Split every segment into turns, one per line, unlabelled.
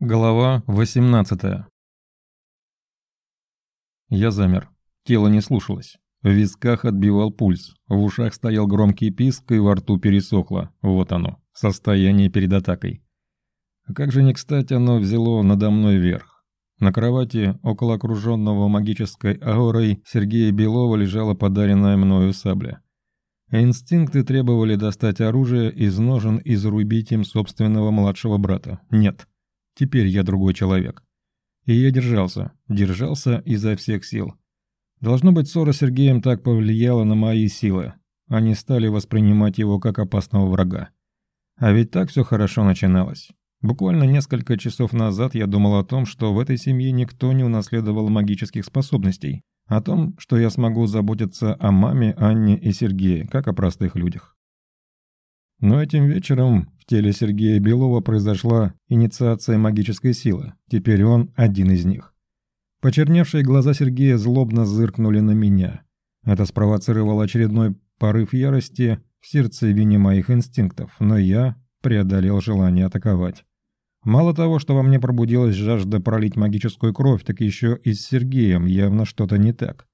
Глава 18 Я замер. Тело не слушалось. В висках отбивал пульс, в ушах стоял громкий писк и во рту пересохло. Вот оно, состояние перед атакой. А как же не кстати оно взяло надо мной верх. На кровати, около окруженного магической аурой, Сергея Белова лежала подаренная мною сабля. Инстинкты требовали достать оружие из ножен и зарубить им собственного младшего брата. Нет. Теперь я другой человек. И я держался, держался изо всех сил. Должно быть, ссора с Сергеем так повлияла на мои силы. Они стали воспринимать его как опасного врага. А ведь так все хорошо начиналось. Буквально несколько часов назад я думал о том, что в этой семье никто не унаследовал магических способностей. О том, что я смогу заботиться о маме, Анне и Сергее, как о простых людях. Но этим вечером теле Сергея Белова произошла инициация магической силы. Теперь он один из них. Почерневшие глаза Сергея злобно зыркнули на меня. Это спровоцировало очередной порыв ярости в сердцевине моих инстинктов, но я преодолел желание атаковать. Мало того, что во мне пробудилась жажда пролить магическую кровь, так еще и с Сергеем явно что-то не так.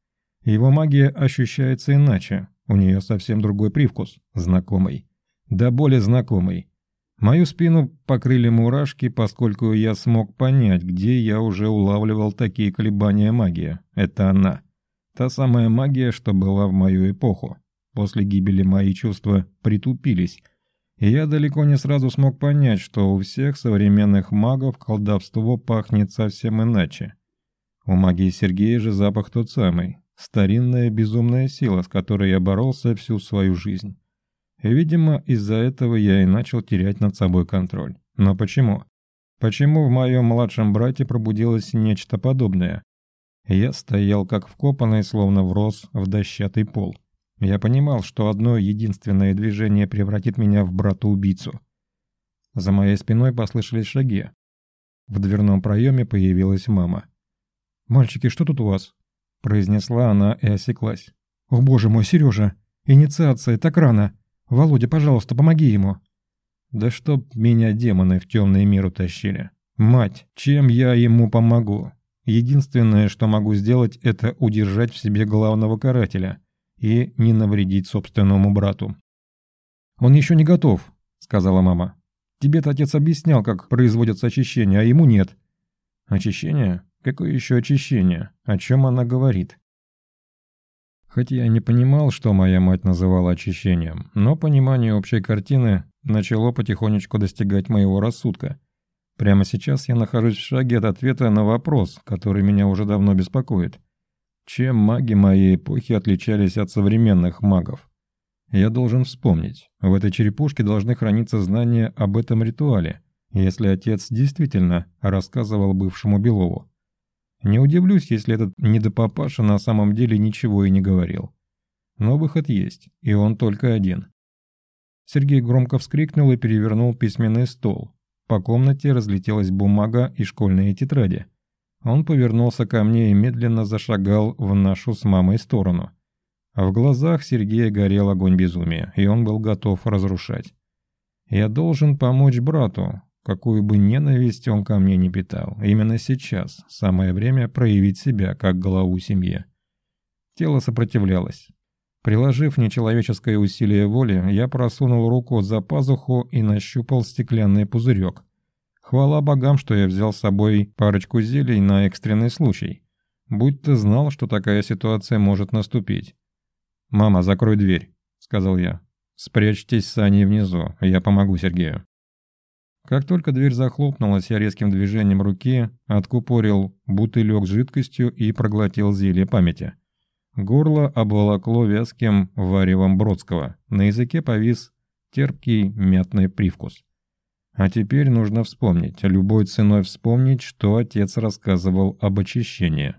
Его магия ощущается иначе, у нее совсем другой привкус, знакомый да более знакомый. Мою спину покрыли мурашки, поскольку я смог понять, где я уже улавливал такие колебания магии. Это она. Та самая магия, что была в мою эпоху. После гибели мои чувства притупились, и я далеко не сразу смог понять, что у всех современных магов колдовство пахнет совсем иначе. У магии Сергея же запах тот самый. Старинная безумная сила, с которой я боролся всю свою жизнь. Видимо, из-за этого я и начал терять над собой контроль. Но почему? Почему в моем младшем брате пробудилось нечто подобное? Я стоял как вкопанный, словно врос в дощатый пол. Я понимал, что одно единственное движение превратит меня в брата-убийцу. За моей спиной послышались шаги. В дверном проеме появилась мама. «Мальчики, что тут у вас?» произнесла она и осеклась. «О боже мой, Сережа! Инициация, так рано! Володя, пожалуйста, помоги ему!» «Да чтоб меня демоны в темный мир утащили! Мать, чем я ему помогу? Единственное, что могу сделать, это удержать в себе главного карателя и не навредить собственному брату». «Он еще не готов», — сказала мама. «Тебе-то отец объяснял, как производятся очищения, а ему нет». «Очищение? Какое еще очищение? О чем она говорит?» Хоть я не понимал, что моя мать называла очищением, но понимание общей картины начало потихонечку достигать моего рассудка. Прямо сейчас я нахожусь в шаге от ответа на вопрос, который меня уже давно беспокоит. Чем маги моей эпохи отличались от современных магов? Я должен вспомнить. В этой черепушке должны храниться знания об этом ритуале, если отец действительно рассказывал бывшему Белову. Не удивлюсь, если этот недопапаша на самом деле ничего и не говорил. Но выход есть, и он только один. Сергей громко вскрикнул и перевернул письменный стол. По комнате разлетелась бумага и школьные тетради. Он повернулся ко мне и медленно зашагал в нашу с мамой сторону. В глазах Сергея горел огонь безумия, и он был готов разрушать. «Я должен помочь брату, Какую бы ненависть он ко мне не питал, именно сейчас самое время проявить себя как главу семьи. Тело сопротивлялось. Приложив нечеловеческое усилие воли, я просунул руку за пазуху и нащупал стеклянный пузырек. Хвала богам, что я взял с собой парочку зелий на экстренный случай. Будь ты знал, что такая ситуация может наступить. «Мама, закрой дверь», — сказал я. «Спрячьтесь с Аней внизу, я помогу Сергею». Как только дверь захлопнулась, я резким движением руки откупорил бутылек с жидкостью и проглотил зелье памяти. Горло обволокло вязким варевом Бродского. На языке повис терпкий мятный привкус. А теперь нужно вспомнить, любой ценой вспомнить, что отец рассказывал об очищении.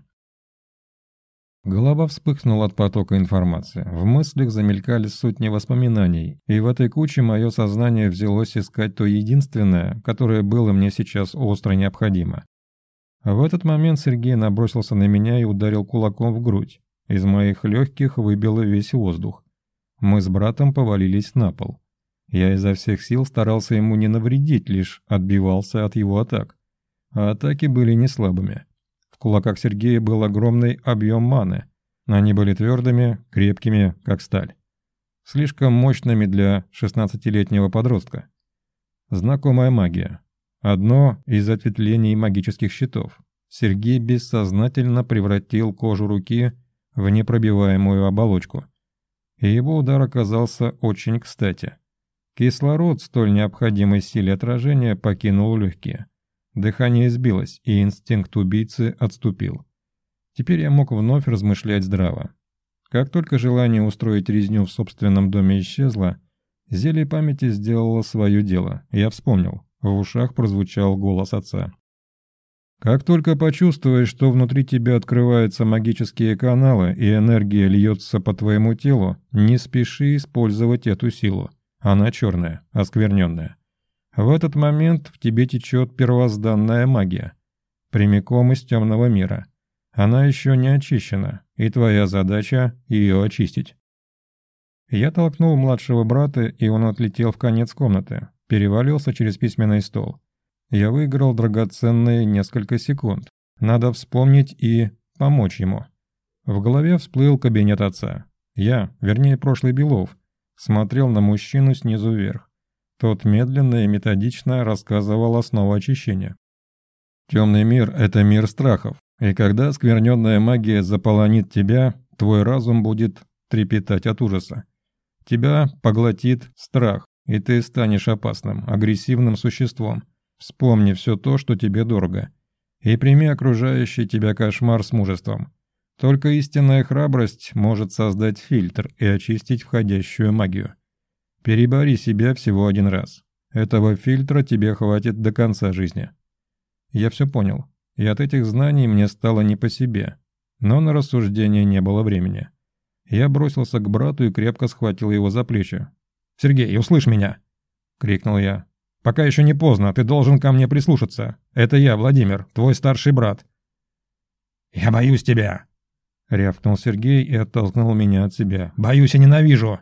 Голова вспыхнула от потока информации. В мыслях замелькали сотни воспоминаний, и в этой куче мое сознание взялось искать то единственное, которое было мне сейчас остро необходимо. В этот момент Сергей набросился на меня и ударил кулаком в грудь. Из моих легких выбило весь воздух. Мы с братом повалились на пол. Я изо всех сил старался ему не навредить, лишь отбивался от его атак. а атаки были не слабыми. В кулаках Сергея был огромный объем маны. Они были твердыми, крепкими, как сталь. Слишком мощными для 16-летнего подростка. Знакомая магия. Одно из ответвлений магических щитов. Сергей бессознательно превратил кожу руки в непробиваемую оболочку. И его удар оказался очень кстати. Кислород, столь необходимой силе отражения, покинул легкие. Дыхание сбилось, и инстинкт убийцы отступил. Теперь я мог вновь размышлять здраво. Как только желание устроить резню в собственном доме исчезло, зелье памяти сделало свое дело. Я вспомнил. В ушах прозвучал голос отца. Как только почувствуешь, что внутри тебя открываются магические каналы и энергия льется по твоему телу, не спеши использовать эту силу. Она черная, оскверненная. В этот момент в тебе течет первозданная магия. Прямиком из темного мира. Она еще не очищена, и твоя задача – ее очистить. Я толкнул младшего брата, и он отлетел в конец комнаты, перевалился через письменный стол. Я выиграл драгоценные несколько секунд. Надо вспомнить и помочь ему. В голове всплыл кабинет отца. Я, вернее прошлый Белов, смотрел на мужчину снизу вверх. Тот медленно и методично рассказывал основу очищения. Темный мир – это мир страхов, и когда скверненная магия заполонит тебя, твой разум будет трепетать от ужаса. Тебя поглотит страх, и ты станешь опасным, агрессивным существом – Вспомни все то, что тебе дорого, и прими окружающий тебя кошмар с мужеством. Только истинная храбрость может создать фильтр и очистить входящую магию. Перебори себя всего один раз. Этого фильтра тебе хватит до конца жизни. Я все понял, и от этих знаний мне стало не по себе. Но на рассуждение не было времени. Я бросился к брату и крепко схватил его за плечи. «Сергей, услышь меня!» — крикнул я. Пока еще не поздно, ты должен ко мне прислушаться. Это я, Владимир, твой старший брат». «Я боюсь тебя!» — рявкнул Сергей и оттолкнул меня от себя. «Боюсь и ненавижу!»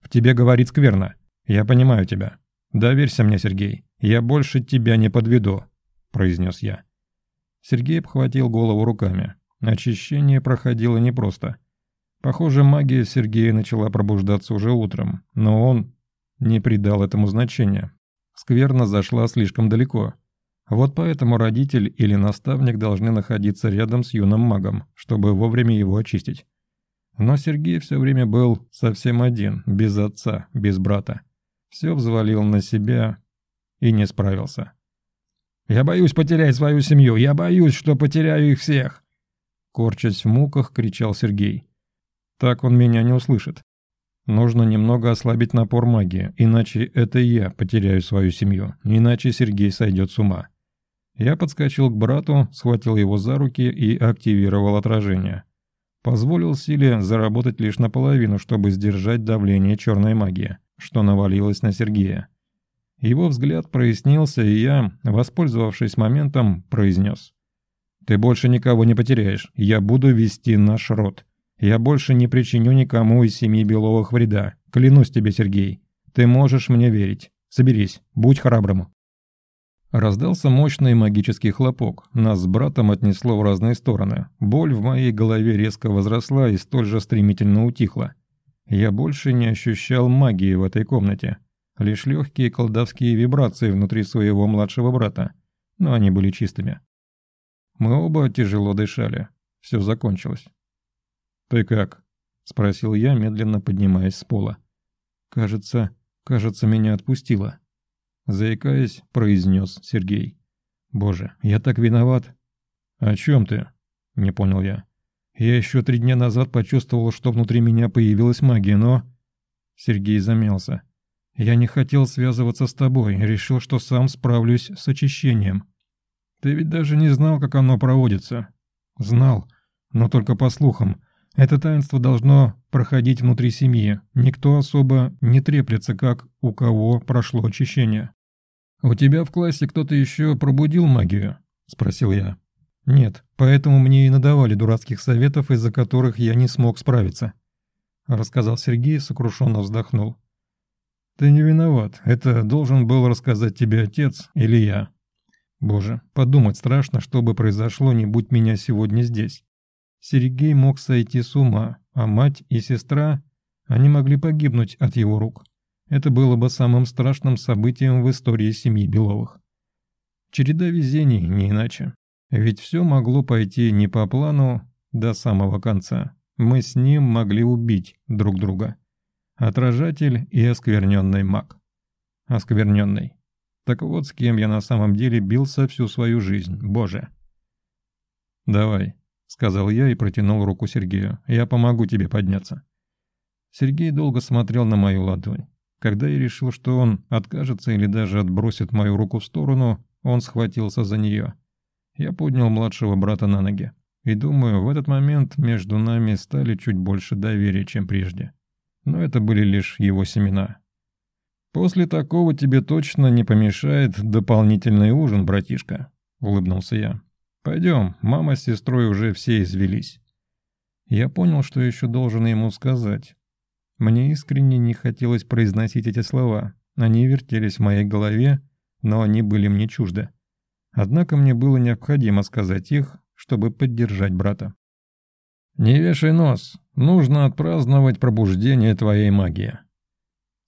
«В тебе говорит скверно. Я понимаю тебя. Доверься мне, Сергей. Я больше тебя не подведу», — произнес я. Сергей обхватил голову руками. Очищение проходило непросто. Похоже, магия Сергея начала пробуждаться уже утром, но он не придал этому значения, скверно зашла слишком далеко. Вот поэтому родитель или наставник должны находиться рядом с юным магом, чтобы вовремя его очистить. Но Сергей все время был совсем один, без отца, без брата. Все взвалил на себя и не справился. «Я боюсь потерять свою семью, я боюсь, что потеряю их всех!» Корчась в муках, кричал Сергей. «Так он меня не услышит. Нужно немного ослабить напор магии, иначе это я потеряю свою семью, иначе Сергей сойдет с ума. Я подскочил к брату, схватил его за руки и активировал отражение. Позволил силе заработать лишь наполовину, чтобы сдержать давление черной магии, что навалилось на Сергея. Его взгляд прояснился, и я, воспользовавшись моментом, произнес. «Ты больше никого не потеряешь, я буду вести наш род. Я больше не причиню никому из семьи Беловых вреда. Клянусь тебе, Сергей. Ты можешь мне верить. Соберись, будь храбрым». Раздался мощный магический хлопок. Нас с братом отнесло в разные стороны. Боль в моей голове резко возросла и столь же стремительно утихла. Я больше не ощущал магии в этой комнате. Лишь легкие колдовские вибрации внутри своего младшего брата. Но они были чистыми. Мы оба тяжело дышали. Все закончилось. «Ты как?» — спросил я, медленно поднимаясь с пола. «Кажется, кажется, меня отпустило», — заикаясь, произнес Сергей. «Боже, я так виноват». «О чем ты?» — не понял я. «Я еще три дня назад почувствовал, что внутри меня появилась магия, но...» Сергей замялся. «Я не хотел связываться с тобой, решил, что сам справлюсь с очищением. Ты ведь даже не знал, как оно проводится». «Знал, но только по слухам. Это таинство должно проходить внутри семьи. Никто особо не треплется, как у кого прошло очищение. «У тебя в классе кто-то еще пробудил магию?» – спросил я. «Нет, поэтому мне и надавали дурацких советов, из-за которых я не смог справиться», – рассказал Сергей, сокрушенно вздохнул. «Ты не виноват. Это должен был рассказать тебе отец или я». Боже, подумать страшно, что бы произошло, не будь меня сегодня здесь. Сергей мог сойти с ума, а мать и сестра, они могли погибнуть от его рук. Это было бы самым страшным событием в истории семьи Беловых. Череда везений, не иначе. Ведь все могло пойти не по плану до самого конца. Мы с ним могли убить друг друга. Отражатель и оскверненный маг. Оскверненный. Так вот, с кем я на самом деле бился всю свою жизнь, боже. «Давай», — сказал я и протянул руку Сергею. «Я помогу тебе подняться». Сергей долго смотрел на мою ладонь. Когда я решил, что он откажется или даже отбросит мою руку в сторону, он схватился за нее. Я поднял младшего брата на ноги. И думаю, в этот момент между нами стали чуть больше доверия, чем прежде. Но это были лишь его семена. «После такого тебе точно не помешает дополнительный ужин, братишка», — улыбнулся я. «Пойдем, мама с сестрой уже все извелись». Я понял, что еще должен ему сказать. Мне искренне не хотелось произносить эти слова. Они вертелись в моей голове, но они были мне чужды. Однако мне было необходимо сказать их, чтобы поддержать брата. «Не вешай нос. Нужно отпраздновать пробуждение твоей магии»,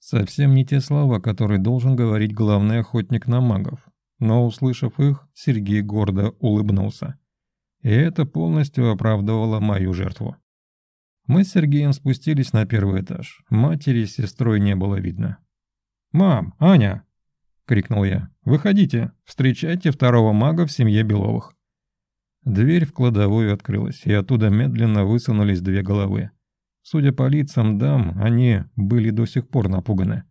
Совсем не те слова, которые должен говорить главный охотник на магов. Но, услышав их, Сергей гордо улыбнулся. И это полностью оправдывало мою жертву. Мы с Сергеем спустились на первый этаж. Матери с сестрой не было видно. «Мам, Аня!» — крикнул я. «Выходите, встречайте второго мага в семье Беловых». Дверь в кладовую открылась, и оттуда медленно высунулись две головы. Судя по лицам дам, они были до сих пор напуганы.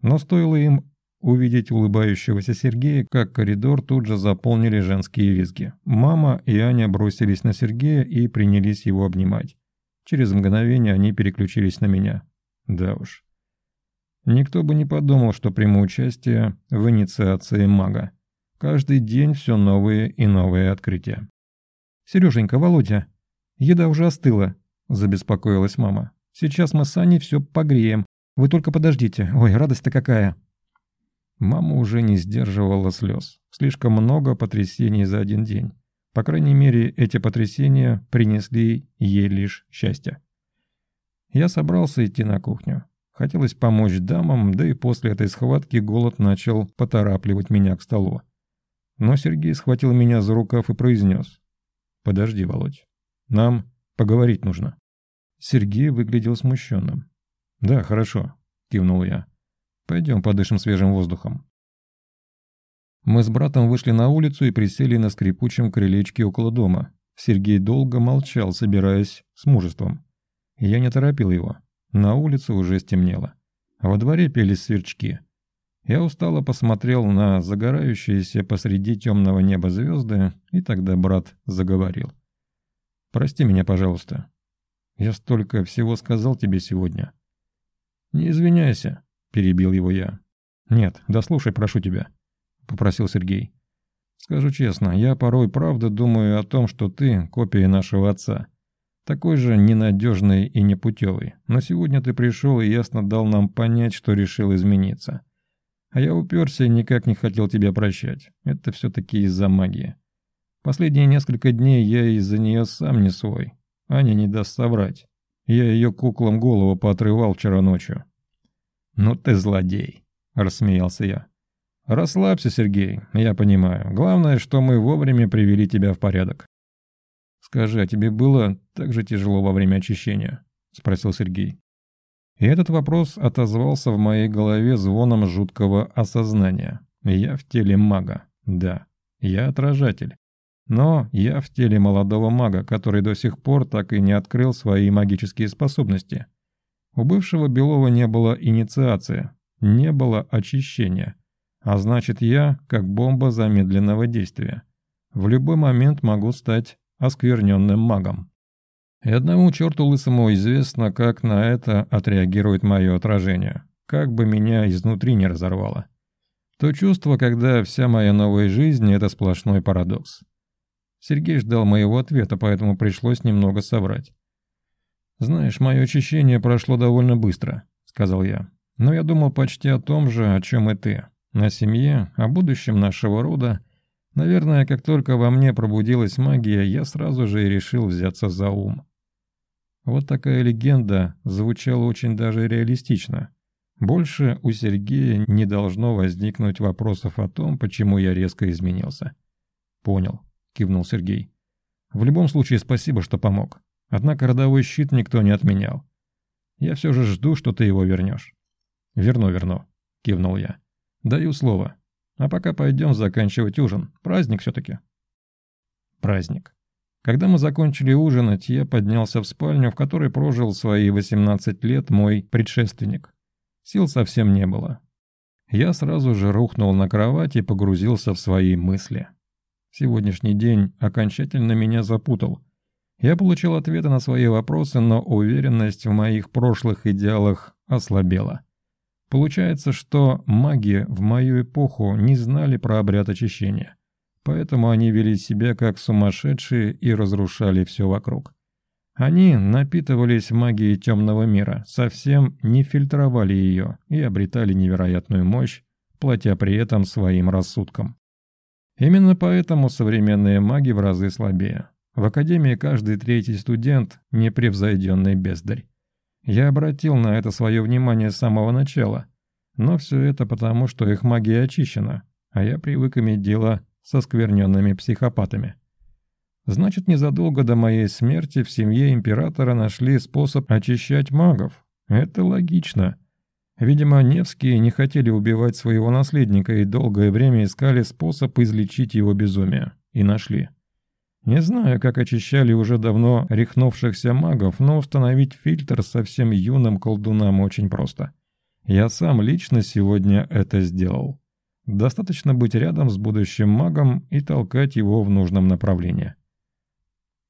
Но стоило им увидеть улыбающегося Сергея, как коридор тут же заполнили женские визги. Мама и Аня бросились на Сергея и принялись его обнимать. Через мгновение они переключились на меня. Да уж. Никто бы не подумал, что приму участие в инициации мага. Каждый день все новые и новые открытия. «Сереженька, Володя, еда уже остыла. – забеспокоилась мама. «Сейчас мы с Аней все погреем. Вы только подождите. Ой, радость-то какая!» Мама уже не сдерживала слез. Слишком много потрясений за один день. По крайней мере, эти потрясения принесли ей лишь счастье. Я собрался идти на кухню. Хотелось помочь дамам, да и после этой схватки голод начал поторапливать меня к столу. Но Сергей схватил меня за рукав и произнес. «Подожди, Володь. Нам Поговорить нужно». Сергей выглядел смущенным. «Да, хорошо», — кивнул я. «Пойдем подышим свежим воздухом». Мы с братом вышли на улицу и присели на скрипучем крылечке около дома. Сергей долго молчал, собираясь с мужеством. Я не торопил его. На улице уже стемнело. Во дворе пелись сверчки. Я устало посмотрел на загорающиеся посреди темного неба звезды, и тогда брат заговорил. Прости меня, пожалуйста. Я столько всего сказал тебе сегодня. Не извиняйся, перебил его я. Нет, дослушай, прошу тебя, попросил Сергей. Скажу честно, я порой правда думаю о том, что ты копия нашего отца. Такой же ненадежный и непутевый. Но сегодня ты пришел и ясно дал нам понять, что решил измениться. А я уперся и никак не хотел тебя прощать. Это все-таки из-за магии. Последние несколько дней я из-за нее сам не свой. Аня не даст соврать. Я ее куклам голову поотрывал вчера ночью. «Ну ты злодей», — рассмеялся я. «Расслабься, Сергей, я понимаю. Главное, что мы вовремя привели тебя в порядок». «Скажи, а тебе было так же тяжело во время очищения?» — спросил Сергей. И этот вопрос отозвался в моей голове звоном жуткого осознания. Я в теле мага, да, я отражатель. Но я в теле молодого мага, который до сих пор так и не открыл свои магические способности. У бывшего Белова не было инициации, не было очищения. А значит, я как бомба замедленного действия. В любой момент могу стать оскверненным магом. И одному черту лысому известно, как на это отреагирует мое отражение, как бы меня изнутри не разорвало. То чувство, когда вся моя новая жизнь – это сплошной парадокс. Сергей ждал моего ответа, поэтому пришлось немного соврать. «Знаешь, мое очищение прошло довольно быстро», — сказал я. «Но я думал почти о том же, о чем и ты. О семье, о будущем нашего рода. Наверное, как только во мне пробудилась магия, я сразу же и решил взяться за ум. Вот такая легенда звучала очень даже реалистично. Больше у Сергея не должно возникнуть вопросов о том, почему я резко изменился. «Понял», — кивнул Сергей. «В любом случае спасибо, что помог. Однако родовой щит никто не отменял. Я все же жду, что ты его вернешь». «Верну, верну», — кивнул я. «Даю слово. А пока пойдем заканчивать ужин. Праздник все-таки». Праздник. Когда мы закончили ужинать, я поднялся в спальню, в которой прожил свои 18 лет мой предшественник. Сил совсем не было. Я сразу же рухнул на кровать и погрузился в свои мысли. Сегодняшний день окончательно меня запутал. Я получил ответы на свои вопросы, но уверенность в моих прошлых идеалах ослабела. Получается, что маги в мою эпоху не знали про обряд очищения. Поэтому они вели себя как сумасшедшие и разрушали все вокруг. Они напитывались магией темного мира, совсем не фильтровали ее и обретали невероятную мощь, платя при этом своим рассудком. Именно поэтому современные маги в разы слабее. В академии каждый третий студент – непревзойденный бездарь. Я обратил на это свое внимание с самого начала, но все это потому, что их магия очищена, а я привык иметь дело со скверненными психопатами. Значит, незадолго до моей смерти в семье императора нашли способ очищать магов. Это логично. Видимо, Невские не хотели убивать своего наследника и долгое время искали способ излечить его безумие. И нашли. Не знаю, как очищали уже давно рехнувшихся магов, но установить фильтр совсем юным колдунам очень просто. Я сам лично сегодня это сделал. Достаточно быть рядом с будущим магом и толкать его в нужном направлении.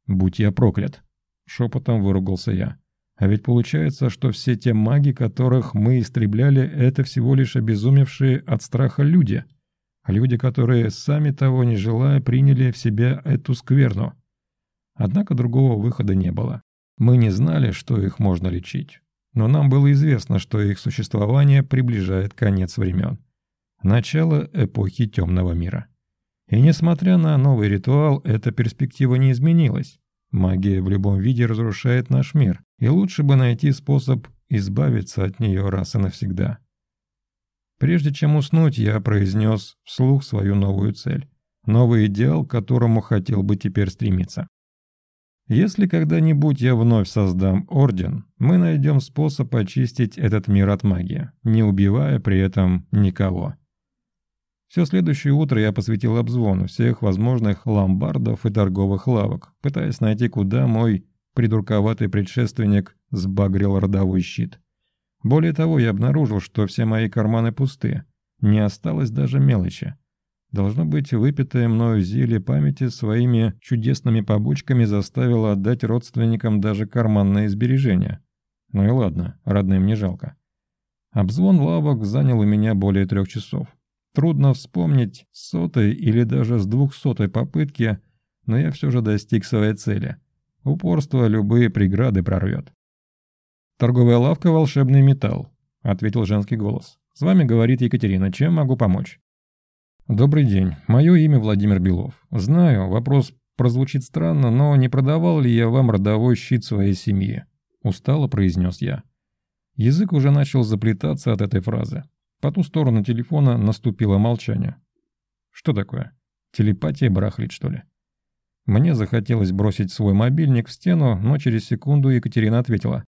«Будь я проклят!» — шепотом выругался я. «А ведь получается, что все те маги, которых мы истребляли, это всего лишь обезумевшие от страха люди. Люди, которые, сами того не желая, приняли в себя эту скверну. Однако другого выхода не было. Мы не знали, что их можно лечить. Но нам было известно, что их существование приближает конец времен. Начало эпохи темного мира. И несмотря на новый ритуал, эта перспектива не изменилась. Магия в любом виде разрушает наш мир, и лучше бы найти способ избавиться от нее раз и навсегда. Прежде чем уснуть, я произнес вслух свою новую цель, новый идеал, к которому хотел бы теперь стремиться. Если когда-нибудь я вновь создам Орден, мы найдем способ очистить этот мир от магии, не убивая при этом никого. Все следующее утро я посвятил обзвону всех возможных ломбардов и торговых лавок, пытаясь найти, куда мой придурковатый предшественник сбагрил родовой щит. Более того, я обнаружил, что все мои карманы пусты, не осталось даже мелочи. Должно быть, выпитое мною зелье памяти своими чудесными побочками заставило отдать родственникам даже карманные сбережения. Ну и ладно, родным не жалко. Обзвон лавок занял у меня более трех часов. Трудно вспомнить сотой или даже с двухсотой попытки, но я все же достиг своей цели. Упорство любые преграды прорвет. «Торговая лавка «Волшебный металл», — ответил женский голос. «С вами говорит Екатерина. Чем могу помочь?» «Добрый день. Мое имя Владимир Белов. Знаю, вопрос прозвучит странно, но не продавал ли я вам родовой щит своей семьи?» Устало произнес я. Язык уже начал заплетаться от этой фразы. По ту сторону телефона наступило молчание. Что такое? Телепатия барахлит, что ли? Мне захотелось бросить свой мобильник в стену, но через секунду Екатерина ответила.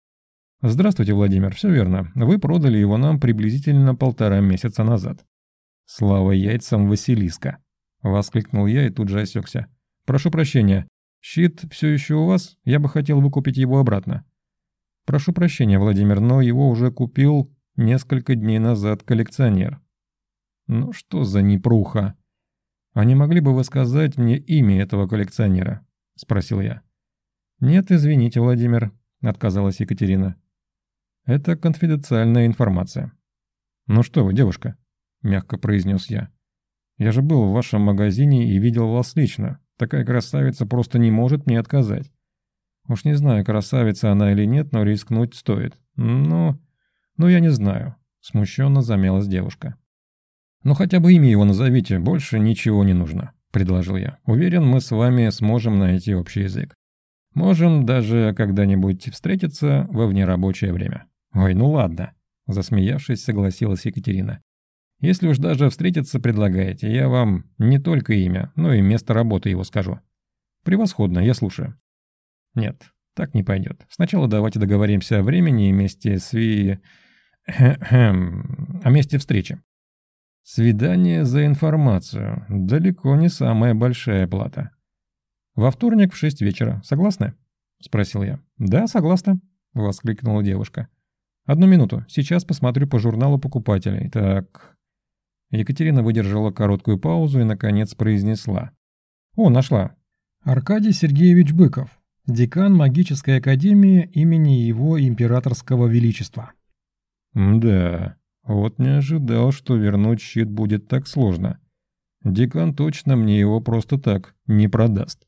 «Здравствуйте, Владимир, все верно. Вы продали его нам приблизительно полтора месяца назад». «Слава яйцам Василиска!» — воскликнул я и тут же осекся. «Прошу прощения. Щит все еще у вас? Я бы хотел выкупить его обратно». «Прошу прощения, Владимир, но его уже купил несколько дней назад коллекционер. Ну что за непруха? А не могли бы вы сказать мне имя этого коллекционера? Спросил я. Нет, извините, Владимир, отказалась Екатерина. Это конфиденциальная информация. Ну что вы, девушка, мягко произнес я. Я же был в вашем магазине и видел вас лично. Такая красавица просто не может мне отказать. Уж не знаю, красавица она или нет, но рискнуть стоит. Ну, «Ну, я не знаю», — смущенно замялась девушка. «Ну, хотя бы имя его назовите, больше ничего не нужно», — предложил я. «Уверен, мы с вами сможем найти общий язык. Можем даже когда-нибудь встретиться во внерабочее время». «Ой, ну ладно», — засмеявшись, согласилась Екатерина. «Если уж даже встретиться предлагаете, я вам не только имя, но и место работы его скажу». «Превосходно, я слушаю». «Нет, так не пойдет. Сначала давайте договоримся о времени и месте сви... о месте встречи. Свидание за информацию. Далеко не самая большая плата. Во вторник в шесть вечера. Согласны? Спросил я. Да, согласна. Воскликнула девушка. Одну минуту. Сейчас посмотрю по журналу покупателей. Так... Екатерина выдержала короткую паузу и, наконец, произнесла. «О, нашла. Аркадий Сергеевич Быков, декан магической академии имени его императорского величества». «Да, вот не ожидал, что вернуть щит будет так сложно. Декан точно мне его просто так не продаст».